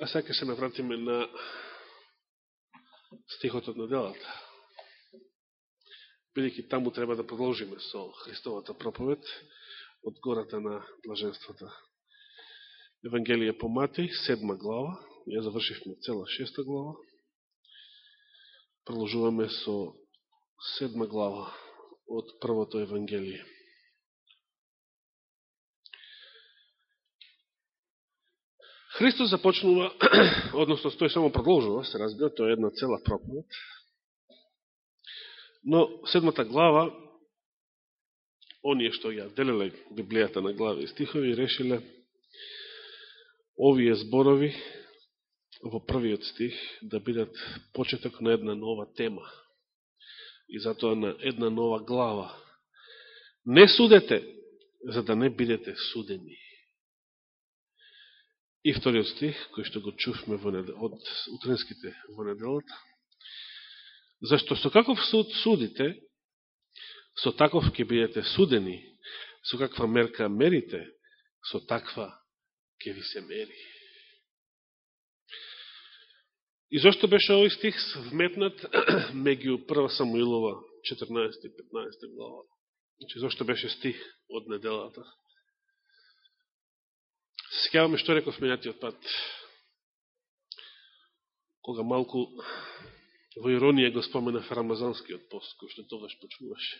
А сега се навратиме на стихот од неделата. Бидеќи таму треба да продолжиме со Христовата проповед од гората на блаженствата. Евангелие по Мати, седма глава. Ја завршивме цела шеста глава. Продолжуваме со седма глава од првото Евангелие. Христос започнува, односно тој само продолжува, се разбира, тоа е една цела проповед. Но седмата глава, оние што ја делеле Библијата на глави и стихови, решиле овие зборови во првиот стих да бидат почеток на една нова тема. И затоа на една нова глава. Не судете, за да не бидете судени. И вториот стих, кој што го чувме во недел, од утренските во неделата. Зашто со каков суд судите, со таков ќе бидете судени, со каква мерка мерите, со таква ќе ви се мери. И зашто беше овој стих вметнат меѓу 1 Самуилова 14 и 15 глава? Значи, зашто беше стих од неделата? Се секаваме што реков минатиот пат. Кога малку во иронија го споменав рамазанскиот пост, кој што тогаш почнуваше.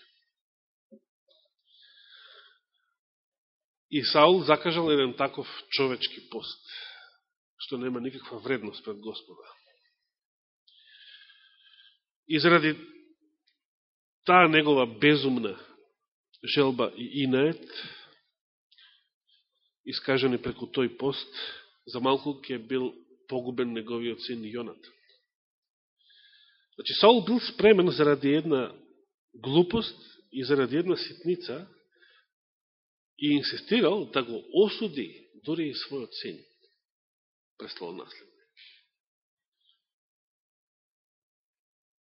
И Саул закажал еден таков човечки пост, што нема никаква вредност пред Господа. И заради таа негова безумна желба и инает, искажани преку тој пост, за малку ќе бил погубен неговиот син Јонат. Значи, Саул бил спремен заради една глупост и заради една ситница и инсистирал да го осуди дори и својот син, наследник.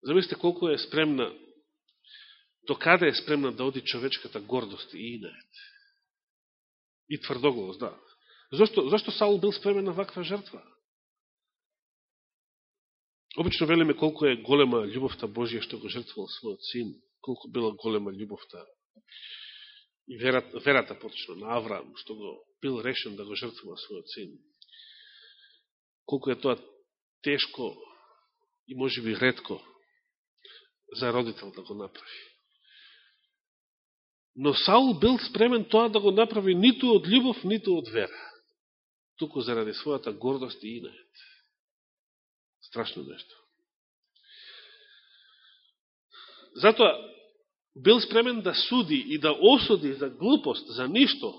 Замислите колко е спремна, до каде е спремна да оди човечката гордост и инает и тврдоглавост, да. Зошто, Зошто Саул бил спремен на ваква жртва? Обично велиме колко е голема љубовта Божија што го жртвувал својот син, колко била голема љубовта и верата, верата поточно на Авраам, што го бил решен да го жртвува својот син. Колко е тоа тешко и може би редко за родител да го направи. Но Саул бил спремен тоа да го направи ниту од љубов, ниту од вера. Туку заради својата гордост и инает. Страшно нешто. Затоа бил спремен да суди и да осуди за глупост, за ништо,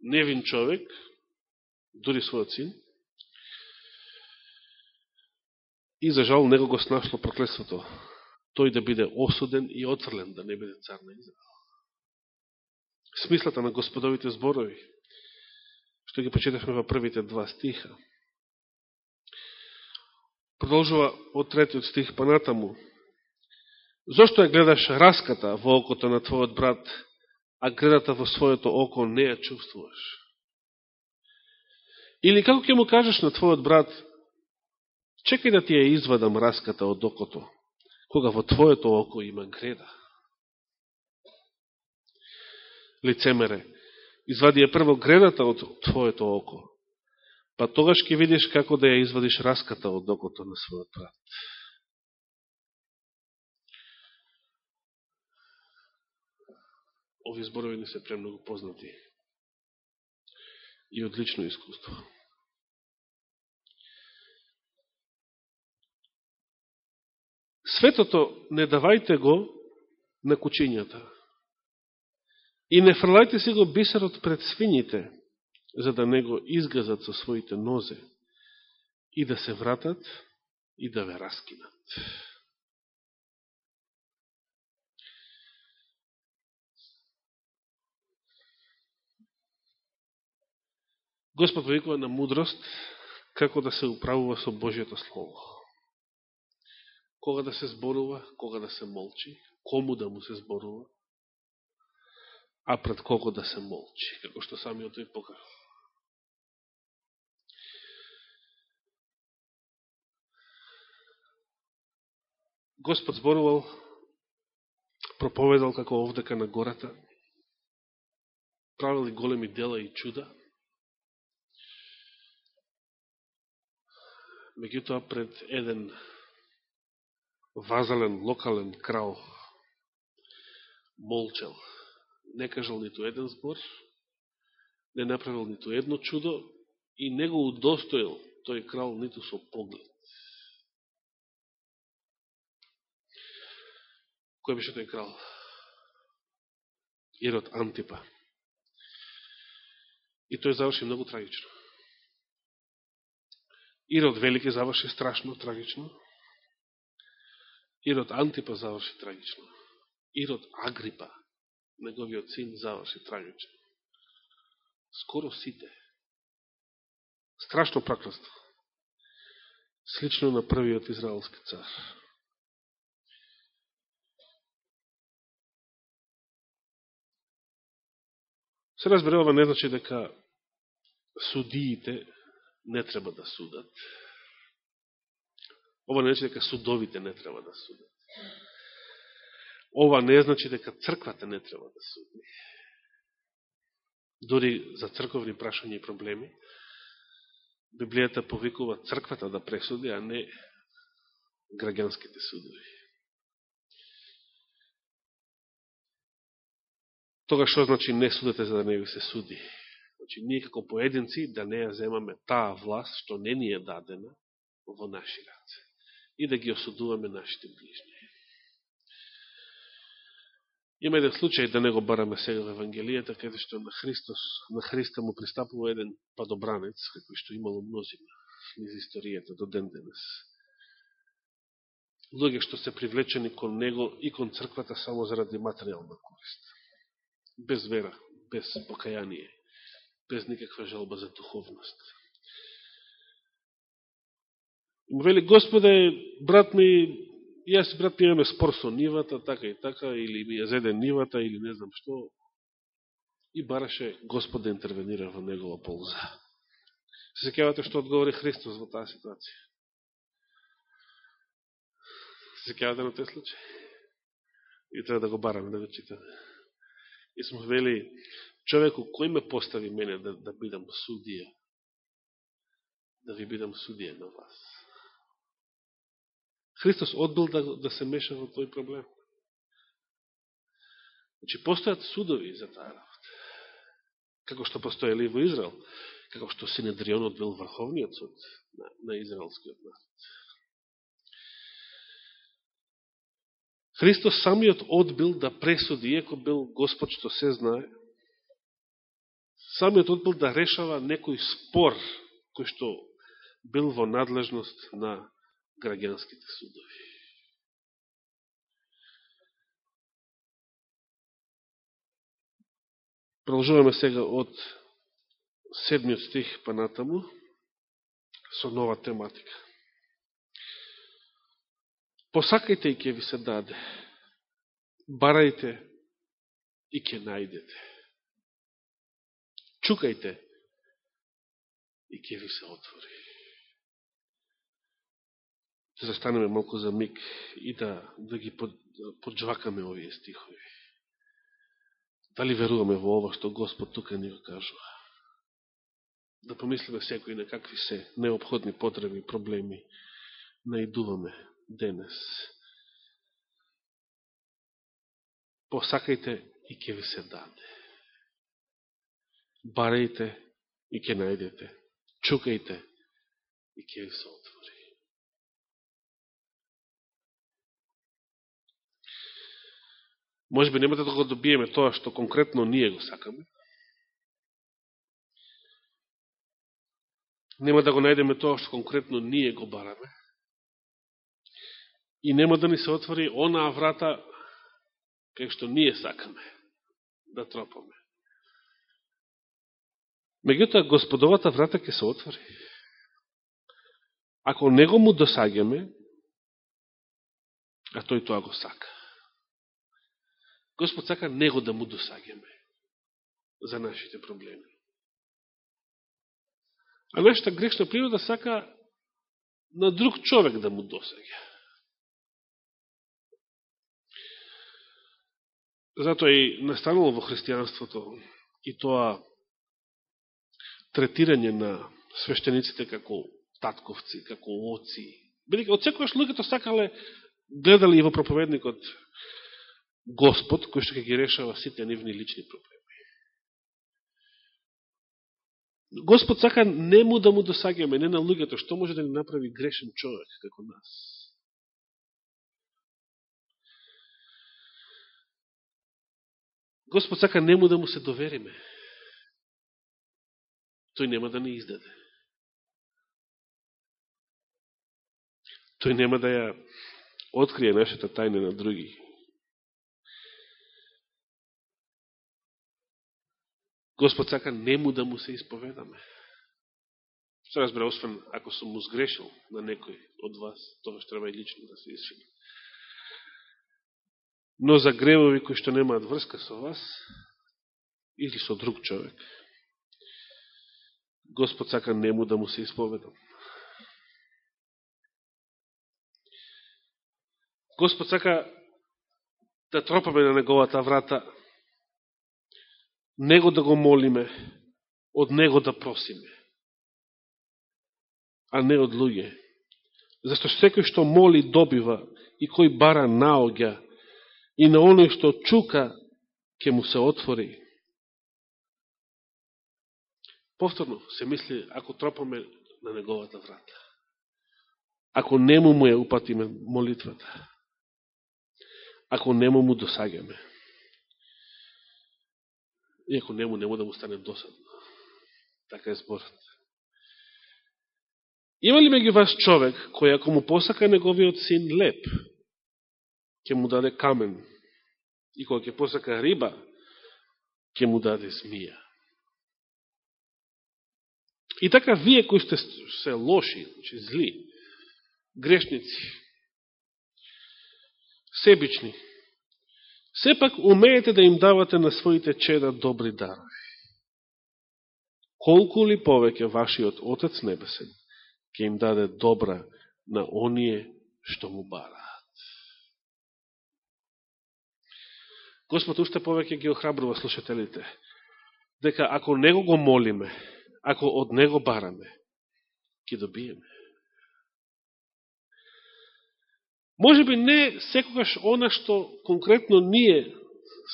невин човек, дури својот син, и за жал него го снашло проклетството, тој да биде осуден и отврлен, да не биде цар на Израел смислата на господовите зборови, што ги почитавме во првите два стиха. Продолжува од третиот стих панатаму. Зошто ја гледаш раската во окото на твојот брат, а гледата во своето око не ја чувствуваш? Или како ќе му кажеш на твојот брат, чекај да ти ја извадам раската од окото, кога во твоето око има греда? Лицемере. Извади ја прво гредата од твоето око, па тогаш ќе видиш како да ја извадиш раската од окото на својот брат. Ови зборови не се премногу познати и одлично искуство. Светото не давајте го на кучињата, И не фрлајте си го бисерот пред свините, за да не го изгазат со своите нозе и да се вратат и да ве раскинат. Господ викува на мудрост како да се управува со Божијето Слово. Кога да се зборува, кога да се молчи, кому да му се зборува, а пред кого да се молчи, како што самиот тој покажа. Господ зборувал, проповедал како овдека на гората, правил и големи дела и чуда. Меѓутоа пред еден вазален, локален крал молчал. Не кажал ниту еден збор, не направил ниту едно чудо и не го удостоил тој крал ниту со поглед. Кој беше тој крал? Ирод Антипа. И тој заврши многу трагично. Ирод Велики заврши страшно трагично. Ирод Антипа заврши трагично. Ирод Агрипа, неговиот син, заврши трагично. Скоро сите. Страшно прокластво. Слично на првиот израелски цар. Се разбере, ова не значи дека судиите не треба да судат. Ова не значи дека судовите не треба да судат. Ова не значи дека црквата не треба да суди. Дори за црковни прашања и проблеми, Библијата повикува црквата да пресуди, а не граѓанските судови. Тога што значи не судете за да не ви се суди? Значи, ние како поединци да не ја земаме таа власт што не ни е дадена во наши раце и да ги осудуваме нашите ближни. Има еден случај, да не го бараме сега во Евангелијата, каде што на Христос, на Христа му пристапува еден падобранец, како што имало мнозина низ историјата до ден денес. Луѓе што се привлечени кон него и кон црквата само заради материјална корист. Без вера, без покаяние без никаква жалба за духовност. Му вели, Господе, брат ми, јас брат имаме спор со нивата, така и така, или ми ја зеде нивата, или не знам што, и бараше Господ да интервенира во негова полза. Се секјавате што одговори Христос во таа ситуација? Се секјавате на тој случај? И треба да го бараме, да го читаме. И сме вели, човеку кој ме постави мене да, да бидам судија? Да ви бидам судија на вас. Христос одбил да, да се меша во тој проблем. Значи, постојат судови за таа работа. Како што постојали во Израел, како што Синедрионот бил врховниот суд на, на израелскиот народ. Христос самиот одбил да пресуди, иако бил Господ што се знае, самиот одбил да решава некој спор кој што бил во надлежност на граѓанските судови. Продолжуваме сега од седмиот стих па натаму со нова тематика. Посакајте и ќе ви се даде. Барајте и ќе најдете чукајте и ќе ви се отвори. Да застанеме малко за миг и да, да ги под, поджвакаме овие стихови. Дали веруваме во ова што Господ тука ни го кажува? Да помислиме секој на какви се необходни потреби, проблеми наидуваме денес. Посакајте и ќе ви се даде барајте и ќе најдете, чукајте и ќе ви се отвори. Може би немате да го добиеме тоа што конкретно ние го сакаме. Нема да го најдеме тоа што конкретно ние го бараме. И нема да ни се отвори онаа врата кај што ние сакаме да тропаме. Меѓутоа, господовата врата ќе се отвори. Ако него му досагаме, а тој тоа го сака. Господ сака него да му досагаме за нашите проблеми. А нашата грешна природа сака на друг човек да му досаге. Затоа и настанало во христијанството и тоа третирање на свештениците како татковци, како оци. Бидеќи, од секојаш луѓето сакале, гледали и во проповедникот Господ, кој што ќе ги решава сите нивни лични проблеми. Господ сака не му да му досагаме, не на луѓето, што може да ни направи грешен човек како нас. Господ сака не му да му се довериме. Тој нема да ни издаде. Тој нема да ја открие нашата тајна на други. Господ сака нему да му се исповедаме. Се разбира, освен ако сум му сгрешил на некој од вас, тоа што треба и лично да се извини. Но за гревови кои што немаат врска со вас, или со друг човек, Господ сака нему да му се исповедам. Господ сака да тропаме на неговата врата, Него да го молиме, од Него да просиме, а не од луѓе. Зашто секој што моли добива и кој бара наоѓа и на оној што чука ќе му се отвори. Повторно се мисли ако тропаме на неговата врата. Ако нему му ја упатиме молитвата. Ако нему му досагаме иако нему нема да му стане досадно. Така е зборот. Има ли меѓу вас човек, кој ако му посака неговиот син леп, ќе му даде камен, и кој ќе посака риба, ќе му даде змија? И така, вие кои сте се лоши, значи зли, грешници, себични, сепак умеете да им давате на своите чеда добри дарови. Колку ли повеќе вашиот Отец Небесен ќе им даде добра на оние што му бараат. Господ уште повеќе ги охрабрува слушателите, дека ако него го молиме, ако од него бараме, ќе добиеме. Може би не секогаш она што конкретно ние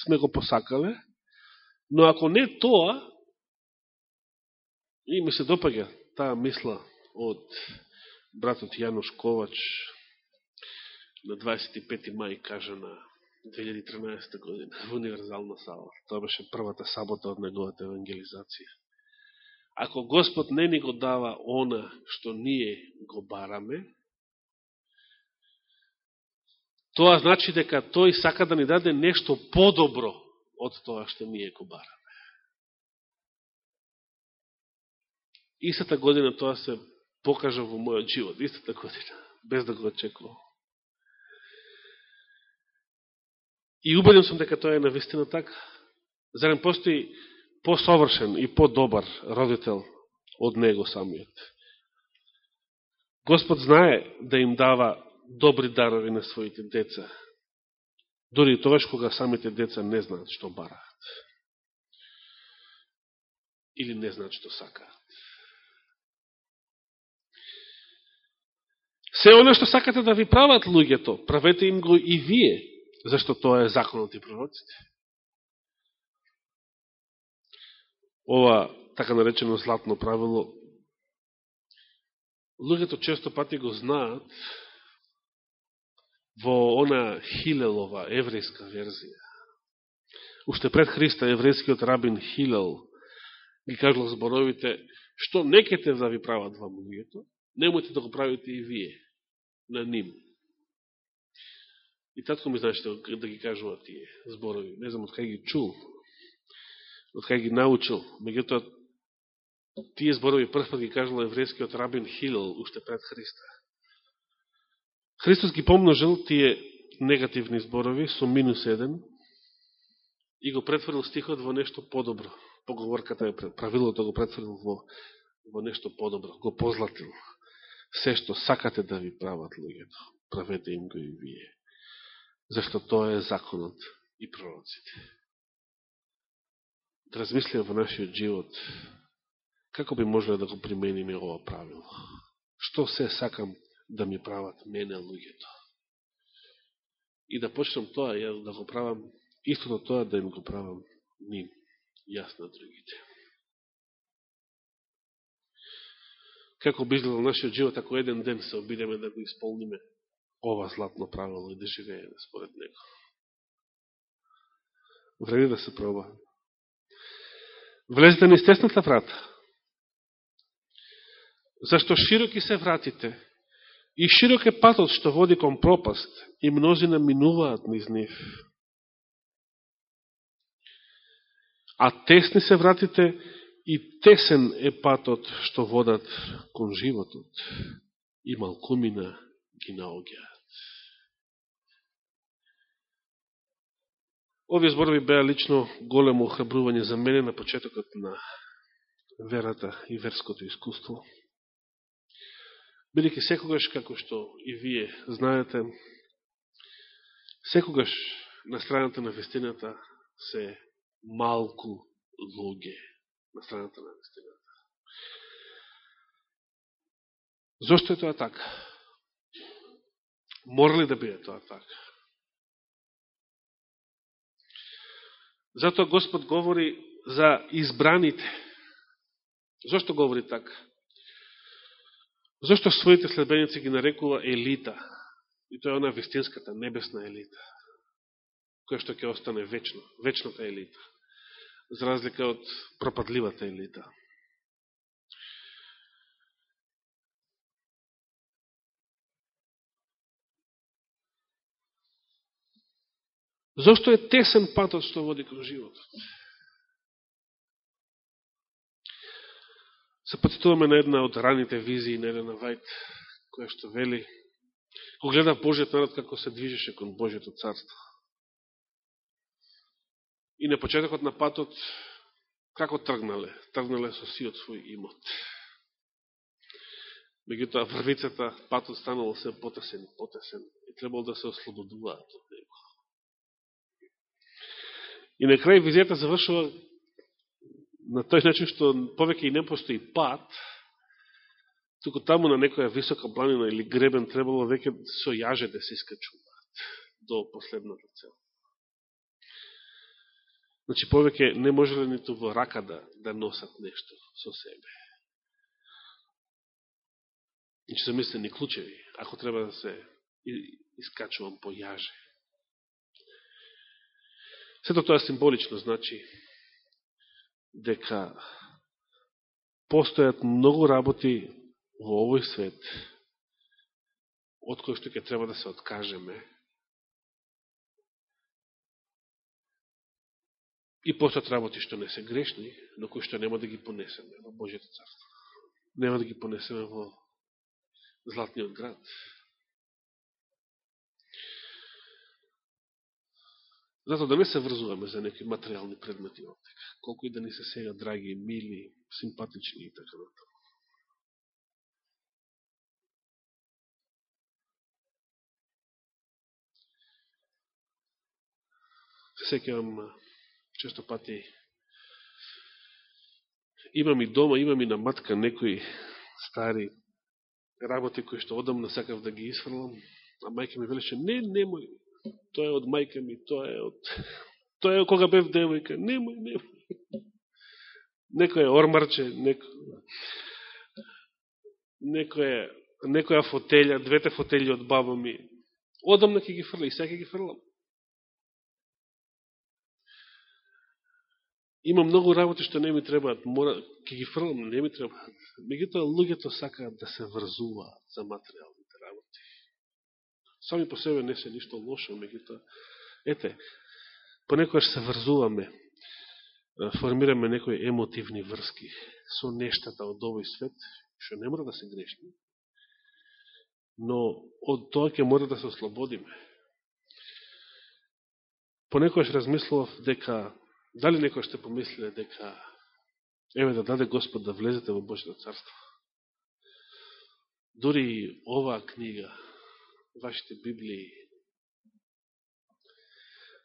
сме го посакале, но ако не тоа, и ми се допаѓа таа мисла од братот Јануш Ковач на 25. мај, кажа на 2013 година во Универзална сала. Тоа беше првата сабота од неговата евангелизација. Ако Господ не ни го дава она што ние го бараме, тоа значи дека тој сака да ни даде нешто подобро од тоа што ние го бараме. Истата година тоа се покажа во мојот живот, истата година, без да го очекувам. И убеден сум дека тоа е навистина така. Зарем постои посовршен и подобар родител од него самиот. Господ знае да им дава добри дарови на своите деца. Дори и тогаш кога самите деца не знаат што бараат. Или не знаат што сакаат. Се оно што сакате да ви прават луѓето, правете им го и вие, зашто тоа е законот и пророците. Ова така наречено златно правило, луѓето често пати го знаат, во она Хилелова еврејска верзија. Уште пред Христа еврејскиот рабин Хилел ги кажал зборовите што некете да ви прават вам луѓето, немојте да го правите и вие на ним. И татко ми знаеше да ги кажува тие зборови. Не знам од кај ги чул, од кај ги научил. Меѓутоа, тие зборови прв ги кажал еврејскиот рабин Хилел уште пред Христа. Христос ги помножил тие негативни зборови со минус еден и го претворил стихот во нешто подобро. Поговорката е правилото го претворил во, во нешто подобро, го позлатил. Се што сакате да ви прават луѓето, правете им го и вие. Зашто тоа е законот и пророците. Да размислиме во нашиот живот, како би можеле да го примениме ова правило. Што се сакам да ми прават мене луѓето. И да почнем тоа, ја да го правам, истото тоа да им го правам ним, јас на другите. Како би изгледал нашиот живот, ако еден ден се обидеме да го исполниме ова златно правило и да живееме според него. Време да се проба. Влезете на естесната врата. Зашто широки се вратите и широк е патот што води кон пропаст и мнозина минуваат низ нив. А тесни се вратите и тесен е патот што водат кон животот и малкумина ги наогеат. Овие зборови беа лично големо охрабрување за мене на почетокот на верата и верското искуство. Бидеќи секогаш, како што и вие знаете, секогаш на страната на вестината се малку луѓе на страната на вестината. Зошто е тоа така? Морали да биде тоа така? Затоа Господ говори за избраните. Зошто говори така? Зошто своите следбеници ги нарекува елита? И тоа е она вистинската, небесна елита, која што ќе остане вечно, вечната елита, за разлика од пропадливата елита. Зошто е тесен патот што води кон животот? Се подсетуваме на една од раните визии на Елена Вајт, која што вели, кога гледа Божиот народ како се движеше кон Божиото царство. И на почетокот на патот, како тргнале? Тргнале со сиот свој имот. Меѓутоа, врвицата, патот станало се потесен и потесен и требало да се ослободуваат од него. И на крај визијата завршува на тој начин што повеќе и не постои пат, туку таму на некоја висока планина или гребен требало веќе со јаже да се искачуваат до последната цел. Значи, повеќе не можеле ниту во рака да, да носат нешто со себе. Значи, замислени клучеви, ако треба да се искачувам по јаже. Сето тоа символично значи дека постојат многу работи во овој свет од кој што ќе треба да се откажеме и постојат работи што не се грешни, но кои што нема да ги понесеме во Божието царство. Нема да ги понесеме во Златниот град. Затоа да не се врзуваме за некои материјални предмети овдека, колку и да ни се сега драги, мили, симпатични и така натаму. Се често пати имам и дома, имам и на матка некои стари работи кои што одамна сакав да ги исфрлам, а мајка ми велеше, не, немој, тоа е од мајка ми, тоа е од... Тоа е кога бев девојка. Немој, немој. Некој е ормарче, некој... Некој некоја фотелја, двете фотели од баба ми. Одамна ќе ги фрла и сега ќе ги фрлам. Има многу работи што не ми требаат, мора, ќе ги фрлам, не ми требаат. Меѓутоа, луѓето сакаат да се врзуваат за материјал. Сами по себе не се ништо лошо, меѓутоа, ете, понекојаш се врзуваме, формираме некои емотивни врски со нештата од овој свет, што не мора да се грешни, но од тоа ќе мора да се ослободиме. Понекојаш размислував дека, дали некој ще помислиле дека еве да даде Господ да влезете во Божето царство. Дори оваа книга, вашите Библии,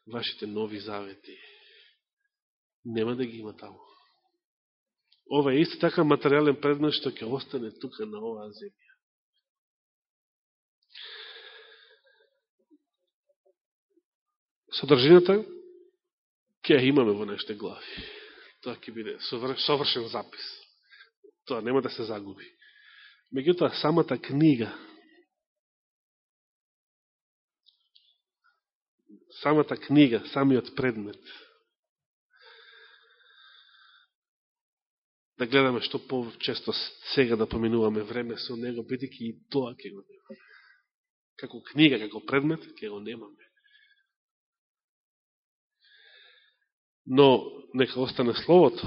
вашите нови завети. Нема да ги има таму. Ова е исто така материален предмет што ќе остане тука на оваа земја. Содржината ќе ја имаме во нашите глави. Тоа ќе биде совршен запис. Тоа нема да се загуби. Меѓутоа, самата книга, самата книга, самиот предмет, да гледаме што по-често сега да поминуваме време со него, бидеќи и тоа ќе го немаме. Како книга, како предмет, ќе го немаме. Но, нека остане Словото,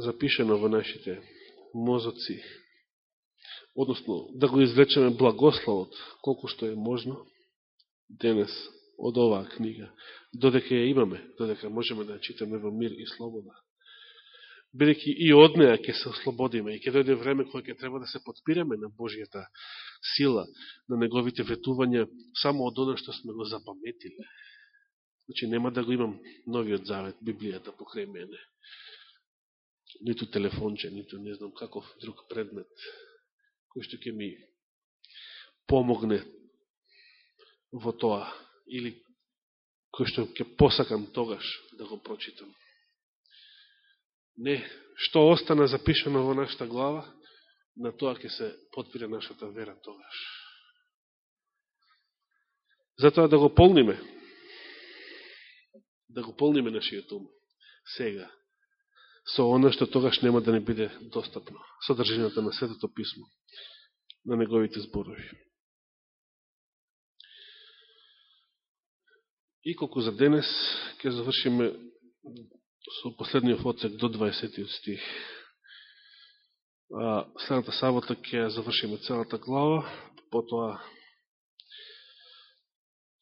запишено во нашите мозоци, односно да го извлечеме благословот, колку што е можно, денес од оваа книга, додека ја имаме, додека можеме да ја читаме во мир и слобода бидеќи и од неја ќе се ослободиме и ќе дојде време кога ќе треба да се подпираме на Божијата сила, на неговите ветувања, само од оно што сме го запаметиле. Значи, нема да го имам новиот завет, Библијата покрај мене. Ниту телефонче, ниту не знам каков друг предмет, кој што ќе ми помогне во тоа, или кој што ќе посакам тогаш да го прочитам. Не, што остана запишено во нашата глава, на тоа ќе се подпира нашата вера тогаш. Затоа да го полниме, да го полниме нашиот ум, сега, со оно што тогаш нема да не биде достапно, содржината на Светото Писмо, на неговите зборови. И колку за денес ќе завршиме со последниот оцек до 20 стих. А, следната сабота ќе завршиме целата глава, потоа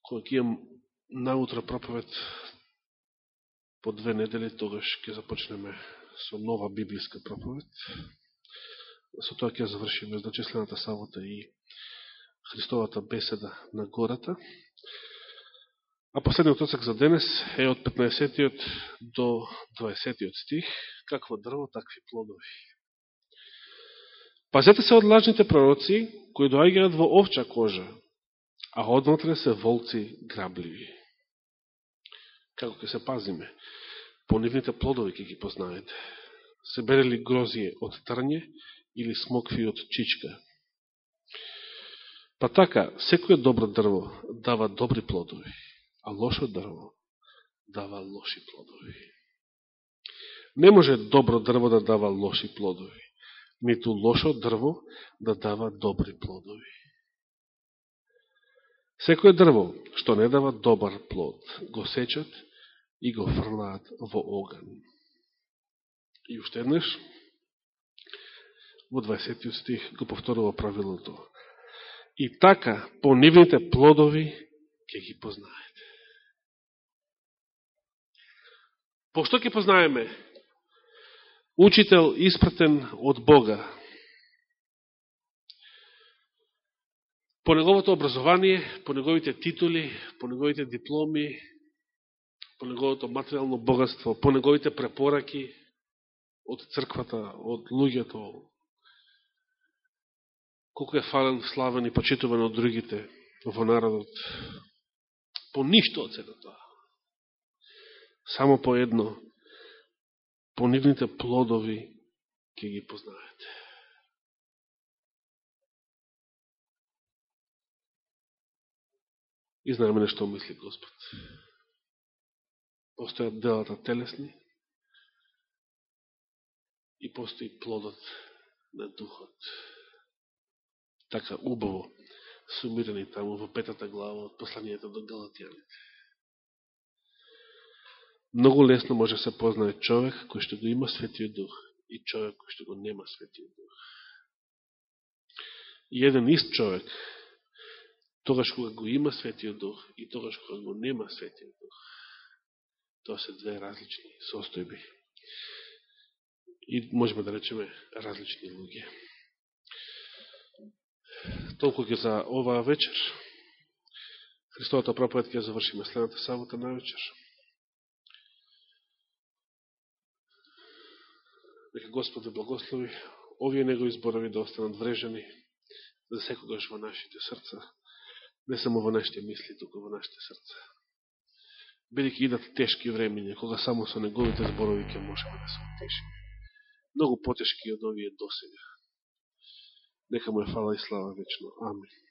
кога ќе имам наутро проповед по две недели, тогаш ќе започнеме со нова библиска проповед. Со тоа ќе завршиме, значи следната сабота и Христовата беседа на гората. А последниот оцек за денес е од 15 до 20 стих. Какво дрво, такви плодови. Пазете се од лажните пророци, кои доаѓаат во овча кожа, а однотре се волци грабливи. Како ќе се пазиме? По нивните плодови ќе ги познаете. Се берели грозие од трње или смокви од чичка. Па така, секој добро дрво дава добри плодови а лошо дрво дава лоши плодови. Не може добро дрво да дава лоши плодови, ниту лошо дрво да дава добри плодови. Секој дрво што не дава добар плод, го сечат и го фрлаат во оган. И уште еднеш, во 20 стих го повторува правилото. И така, по нивните плодови ќе ги познае. По што ќе познаеме? Учител испратен од Бога. По неговото образование, по неговите титули, по неговите дипломи, по неговото материално богатство, по неговите препораки од црквата, од луѓето, колко е фален, славен и почитуван од другите во народот. По ништо од сега тоа само по едно, по нивните плодови ќе ги познаете. И знаеме нешто мисли Господ. Постојат делата телесни и постои плодот на духот. Така убаво сумирани таму во петата глава од посланието до Галатијаните. Многу лесно може да се познае човек кој што го има Светиот Дух и човек кој што го нема Светиот Дух. И еден ист човек, тогаш кога го има Светиот Дух и тогаш кога го нема Светиот Дух, тоа се две различни состојби. И можеме да речеме различни луѓе. Толку ќе за оваа вечер. Христовата проповед ќе завршиме следната сабота на вечер. Нека Господ да благослови. Овие негови зборови да останат врежани за секогаш во нашите срца. Не само во нашите мисли, туку во нашите срца. Бидеќи идат тешки времења, кога само со неговите зборови ќе можеме да се утешиме. Многу потешки од овие досега. Нека му е фала и слава вечно. Амин.